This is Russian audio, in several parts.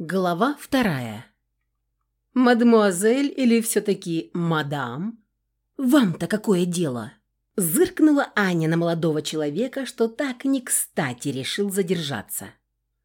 Глава вторая. «Мадемуазель или все-таки мадам? Вам-то какое дело?» Зыркнула Аня на молодого человека, что так не кстати решил задержаться.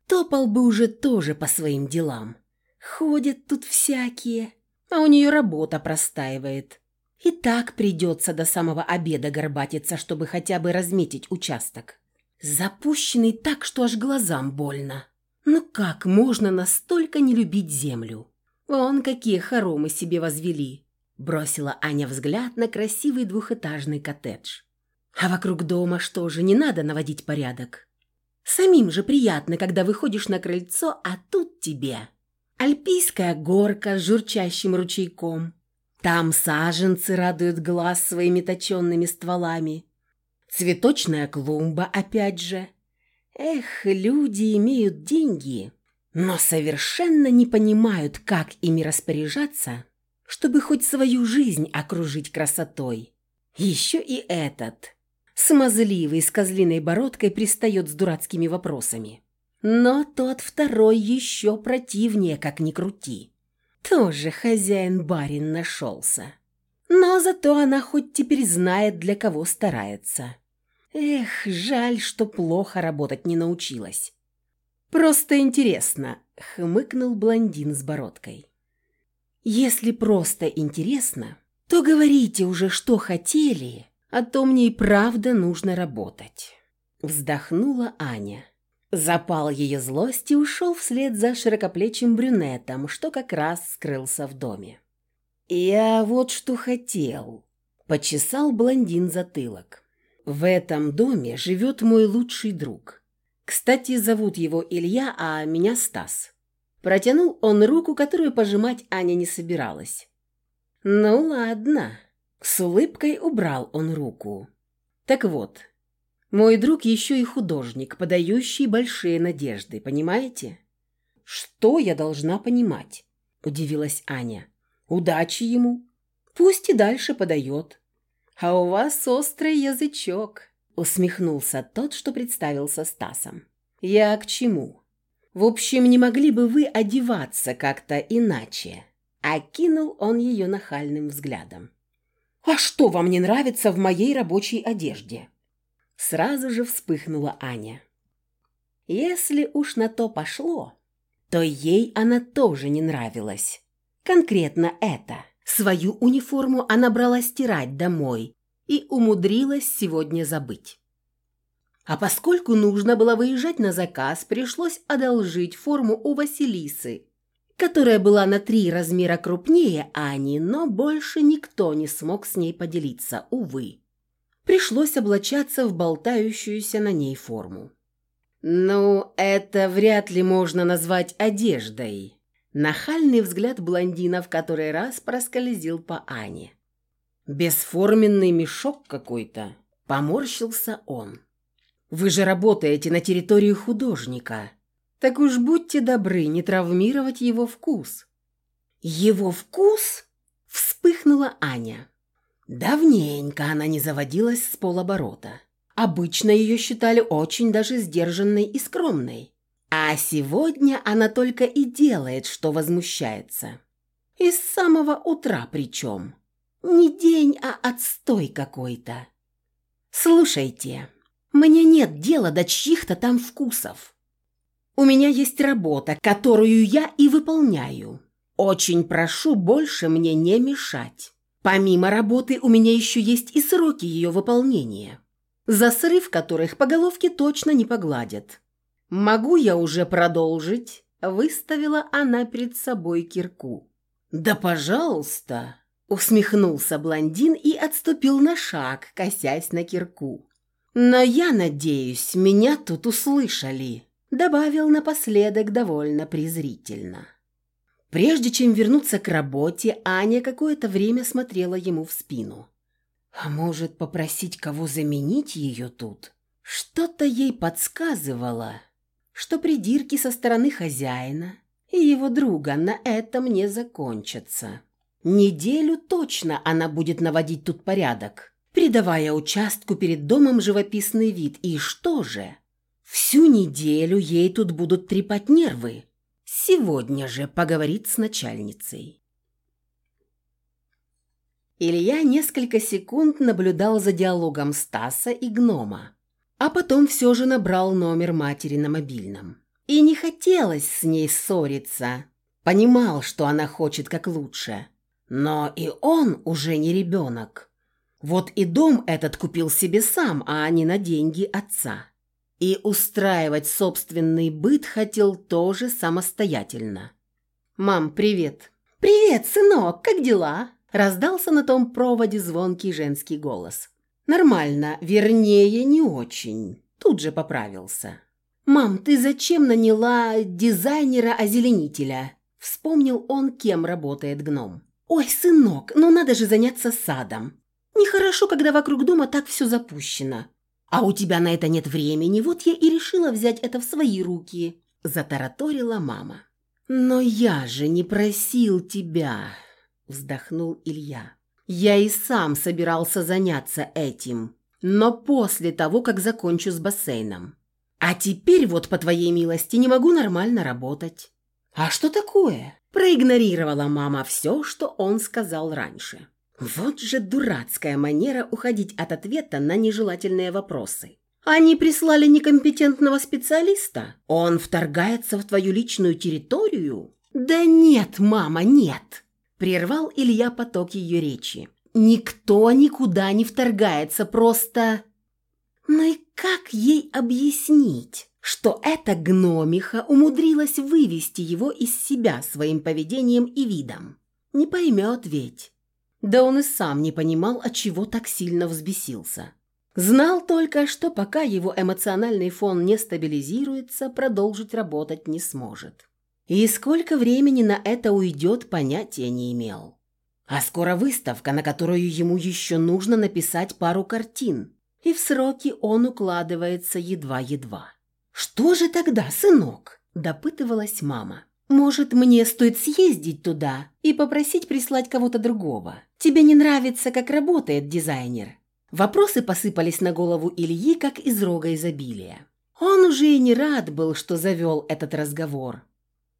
Топал бы уже тоже по своим делам. Ходят тут всякие, а у нее работа простаивает. И так придется до самого обеда горбатиться, чтобы хотя бы разметить участок. Запущенный так, что аж глазам больно. Ну как можно настолько не любить землю? Вон какие хоромы себе возвели. Бросила Аня взгляд на красивый двухэтажный коттедж. А вокруг дома что же, не надо наводить порядок? Самим же приятно, когда выходишь на крыльцо, а тут тебе. Альпийская горка с журчащим ручейком. Там саженцы радуют глаз своими точенными стволами. Цветочная клумба опять же – Эх, люди имеют деньги, но совершенно не понимают, как ими распоряжаться, чтобы хоть свою жизнь окружить красотой. Еще и этот, смазливый с козлиной бородкой, пристает с дурацкими вопросами. Но тот второй еще противнее, как ни крути. Тоже хозяин-барин нашелся. Но зато она хоть теперь знает, для кого старается. Эх, жаль, что плохо работать не научилась. Просто интересно, хмыкнул блондин с бородкой. Если просто интересно, то говорите уже, что хотели, а то мне и правда нужно работать. Вздохнула Аня. Запал ее злости ушел вслед за широкоплечим брюнетом, что как раз скрылся в доме. «Я вот что хотел», — почесал блондин затылок. В этом доме живет мой лучший друг. Кстати, зовут его Илья, а меня Стас. Протянул он руку, которую пожимать Аня не собиралась. Ну ладно. С улыбкой убрал он руку. Так вот, мой друг еще и художник, подающий большие надежды, понимаете? Что я должна понимать? Удивилась Аня. Удачи ему. Пусть и дальше подает. «А у вас острый язычок», — усмехнулся тот, что представился Стасом. «Я к чему? В общем, не могли бы вы одеваться как-то иначе?» Окинул он ее нахальным взглядом. «А что вам не нравится в моей рабочей одежде?» Сразу же вспыхнула Аня. Если уж на то пошло, то ей она тоже не нравилась. Конкретно это. Свою униформу она брала стирать домой и умудрилась сегодня забыть. А поскольку нужно было выезжать на заказ, пришлось одолжить форму у Василисы, которая была на три размера крупнее Ани, но больше никто не смог с ней поделиться, увы. Пришлось облачаться в болтающуюся на ней форму. «Ну, это вряд ли можно назвать одеждой», Нахальный взгляд блондина в который раз проскользил по Ане. «Бесформенный мешок какой-то», — поморщился он. «Вы же работаете на территории художника. Так уж будьте добры не травмировать его вкус». «Его вкус?» — вспыхнула Аня. Давненько она не заводилась с полоборота. Обычно ее считали очень даже сдержанной и скромной. А сегодня она только и делает, что возмущается. И с самого утра причем. Не день, а отстой какой-то. Слушайте, мне нет дела до чьих-то там вкусов. У меня есть работа, которую я и выполняю. Очень прошу больше мне не мешать. Помимо работы у меня еще есть и сроки ее выполнения, за срыв которых по головке точно не погладят. «Могу я уже продолжить?» – выставила она перед собой кирку. «Да, пожалуйста!» – усмехнулся блондин и отступил на шаг, косясь на кирку. «Но я надеюсь, меня тут услышали», – добавил напоследок довольно презрительно. Прежде чем вернуться к работе, Аня какое-то время смотрела ему в спину. «А может, попросить кого заменить ее тут?» Что-то ей подсказывало – что придирки со стороны хозяина и его друга на этом не закончатся. Неделю точно она будет наводить тут порядок, придавая участку перед домом живописный вид. И что же? Всю неделю ей тут будут трепать нервы. Сегодня же поговорит с начальницей. Илья несколько секунд наблюдал за диалогом Стаса и гнома, а потом все же набрал номер матери на мобильном. И не хотелось с ней ссориться. Понимал, что она хочет как лучше. Но и он уже не ребенок. Вот и дом этот купил себе сам, а не на деньги отца. И устраивать собственный быт хотел тоже самостоятельно. «Мам, привет!» «Привет, сынок, как дела?» Раздался на том проводе звонкий женский голос. «Нормально, вернее, не очень». Тут же поправился. «Мам, ты зачем наняла дизайнера-озеленителя?» Вспомнил он, кем работает гном. «Ой, сынок, ну надо же заняться садом. Нехорошо, когда вокруг дома так все запущено. А у тебя на это нет времени, вот я и решила взять это в свои руки», затараторила мама. «Но я же не просил тебя», вздохнул Илья. «Я и сам собирался заняться этим, но после того, как закончу с бассейном. А теперь вот, по твоей милости, не могу нормально работать». «А что такое?» Проигнорировала мама все, что он сказал раньше. Вот же дурацкая манера уходить от ответа на нежелательные вопросы. Они прислали некомпетентного специалиста? Он вторгается в твою личную территорию? Да нет, мама, нет. Прервал Илья поток ее речи. Никто никуда не вторгается, просто... Ну и как ей объяснить? что эта гномиха умудрилась вывести его из себя своим поведением и видом. Не поймет ведь. Да он и сам не понимал, от чего так сильно взбесился. Знал только, что пока его эмоциональный фон не стабилизируется, продолжить работать не сможет. И сколько времени на это уйдет, понятия не имел. А скоро выставка, на которую ему еще нужно написать пару картин, и в сроки он укладывается едва-едва. «Что же тогда, сынок?» – допытывалась мама. «Может, мне стоит съездить туда и попросить прислать кого-то другого? Тебе не нравится, как работает дизайнер?» Вопросы посыпались на голову Ильи, как из рога изобилия. Он уже и не рад был, что завел этот разговор.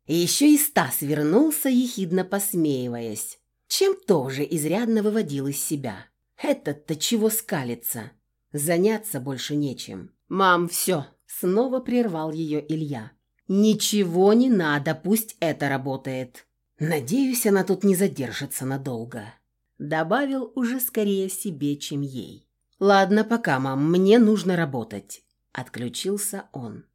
И еще и Стас вернулся, ехидно посмеиваясь, чем тоже изрядно выводил из себя. Этот-то чего скалится? Заняться больше нечем. «Мам, все, Снова прервал ее Илья. «Ничего не надо, пусть это работает. Надеюсь, она тут не задержится надолго». Добавил уже скорее себе, чем ей. «Ладно, пока, мам, мне нужно работать». Отключился он.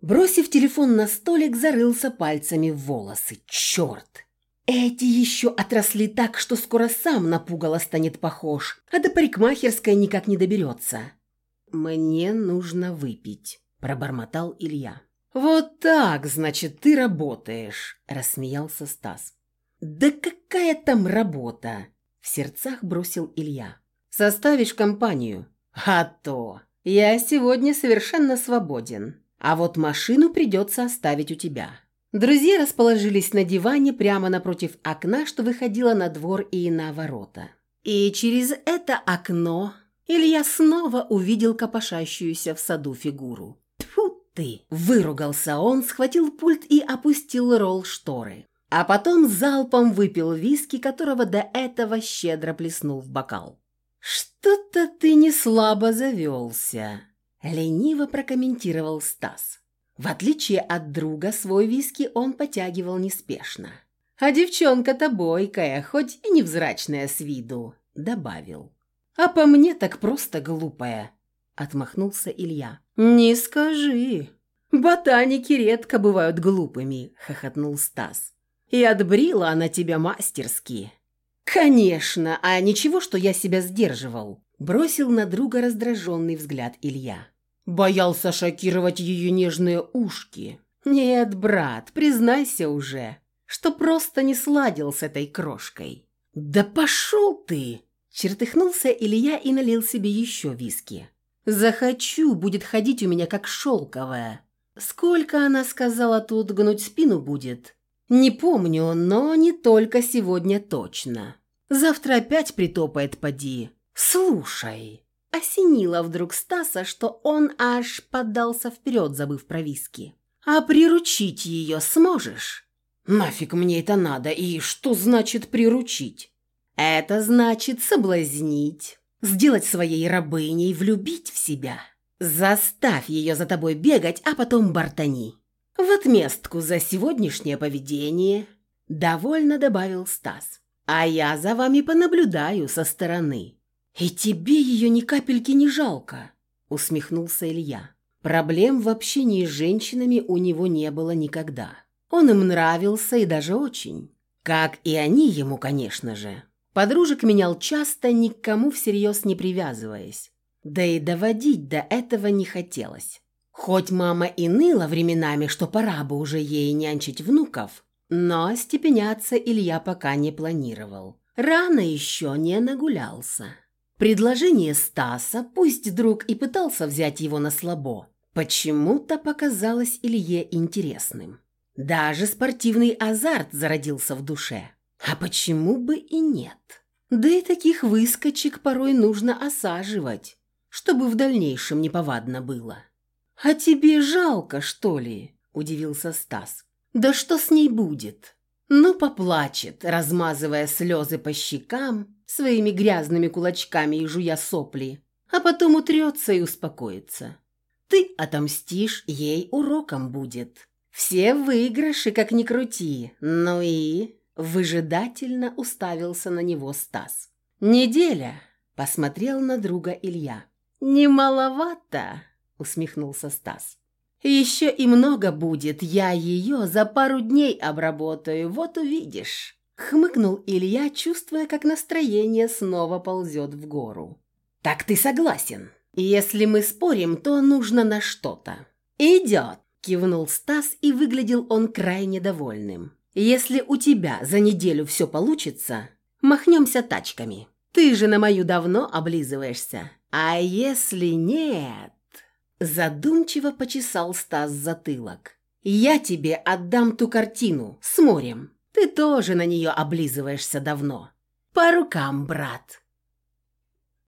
Бросив телефон на столик, зарылся пальцами в волосы. «Черт!» Эти еще отросли так, что скоро сам на пугало станет похож, а до парикмахерской никак не доберется. «Мне нужно выпить» пробормотал Илья. «Вот так, значит, ты работаешь», – рассмеялся Стас. «Да какая там работа?» – в сердцах бросил Илья. «Составишь компанию?» «А то! Я сегодня совершенно свободен. А вот машину придется оставить у тебя». Друзья расположились на диване прямо напротив окна, что выходило на двор и на ворота. И через это окно Илья снова увидел копошащуюся в саду фигуру ты!» Выругался он, схватил пульт и опустил ролл шторы. А потом залпом выпил виски, которого до этого щедро плеснул в бокал. «Что-то ты не слабо завелся», — лениво прокомментировал Стас. В отличие от друга, свой виски он потягивал неспешно. «А девчонка-то бойкая, хоть и невзрачная с виду», — добавил. «А по мне так просто глупая», — отмахнулся Илья. «Не скажи. Ботаники редко бывают глупыми», — хохотнул Стас. «И отбрила она тебя мастерски». «Конечно, а ничего, что я себя сдерживал», — бросил на друга раздраженный взгляд Илья. Боялся шокировать ее нежные ушки. «Нет, брат, признайся уже, что просто не сладил с этой крошкой». «Да пошел ты!» — чертыхнулся Илья и налил себе еще виски. Захочу, будет ходить у меня как шелковая. Сколько она сказала тут гнуть спину будет? Не помню, но не только сегодня точно. Завтра опять притопает поди. Слушай. Осенило вдруг Стаса, что он аж подался вперед, забыв про виски. А приручить ее сможешь? Нафиг мне это надо, и что значит приручить? Это значит соблазнить, сделать своей рабыней, влюбить в себя. Заставь ее за тобой бегать, а потом бортани. В отместку за сегодняшнее поведение, довольно добавил Стас. А я за вами понаблюдаю со стороны. И тебе ее ни капельки не жалко, усмехнулся Илья. Проблем в общении с женщинами у него не было никогда. Он им нравился и даже очень. Как и они ему, конечно же. Подружек менял часто, никому всерьез не привязываясь. Да и доводить до этого не хотелось. Хоть мама и ныла временами, что пора бы уже ей нянчить внуков, но степеняться Илья пока не планировал. Рано еще не нагулялся. Предложение Стаса, пусть друг и пытался взять его на слабо, почему-то показалось Илье интересным. Даже спортивный азарт зародился в душе. А почему бы и нет? Да и таких выскочек порой нужно осаживать, чтобы в дальнейшем неповадно было. «А тебе жалко, что ли?» – удивился Стас. «Да что с ней будет?» Ну, поплачет, размазывая слезы по щекам, своими грязными кулачками и жуя сопли, а потом утрется и успокоится. Ты отомстишь, ей уроком будет. Все выигрыши, как ни крути. Ну и... Выжидательно уставился на него Стас. «Неделя!» – посмотрел на друга Илья. «Не маловато!» – усмехнулся Стас. «Еще и много будет, я ее за пару дней обработаю, вот увидишь!» Хмыкнул Илья, чувствуя, как настроение снова ползет в гору. «Так ты согласен? Если мы спорим, то нужно на что-то». «Идет!» – кивнул Стас, и выглядел он крайне довольным. Если у тебя за неделю все получится, махнемся тачками. Ты же на мою давно облизываешься. А если нет...» Задумчиво почесал Стас затылок. «Я тебе отдам ту картину с морем. Ты тоже на нее облизываешься давно. По рукам, брат!»